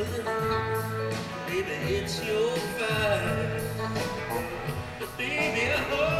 Baby, it's your fight. Baby, I hope.